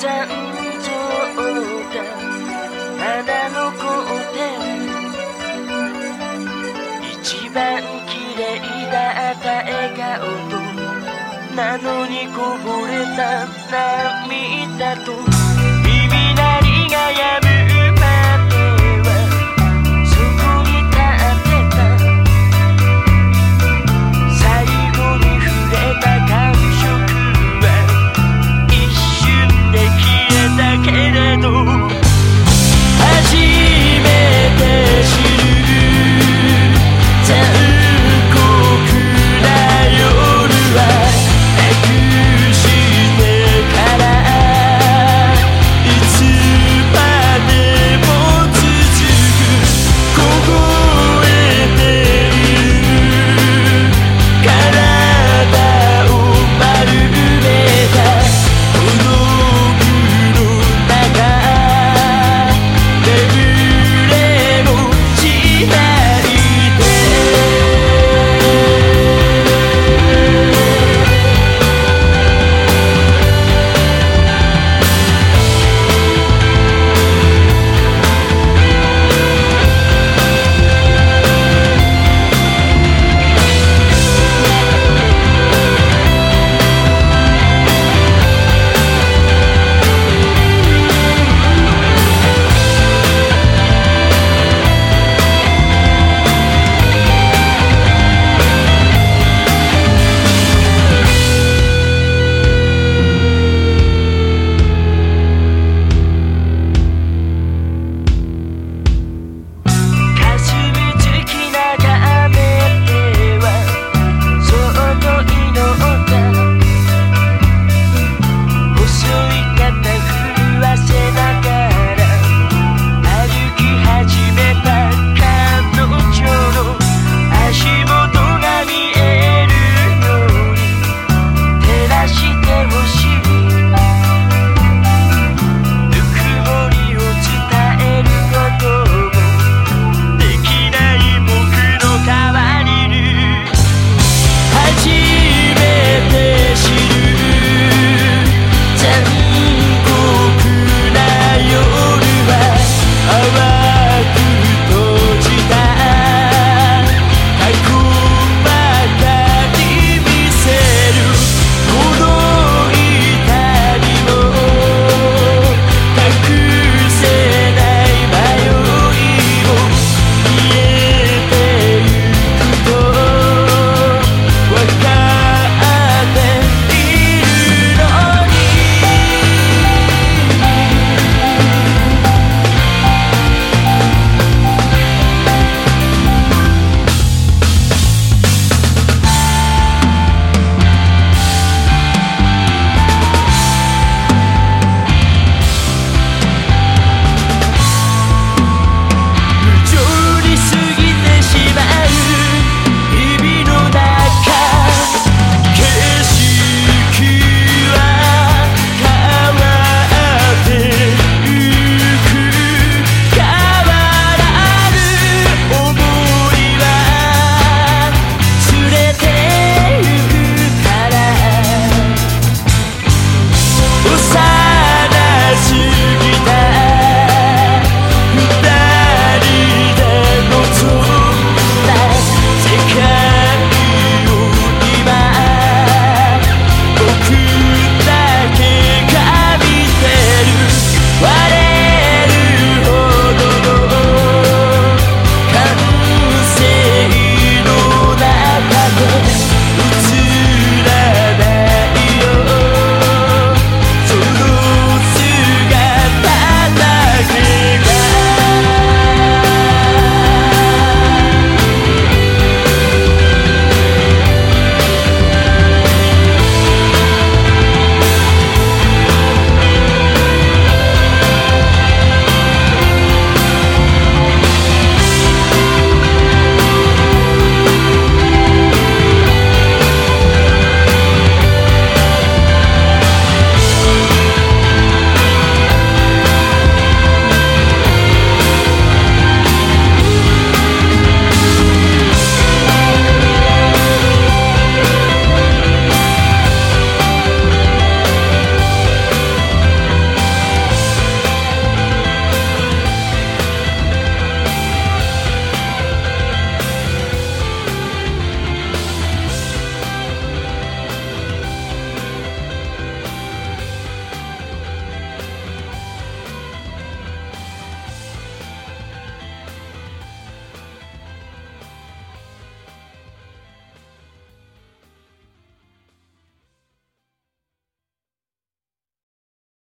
残像がまだ残って一番綺麗だった笑顔となのにこぼれた涙と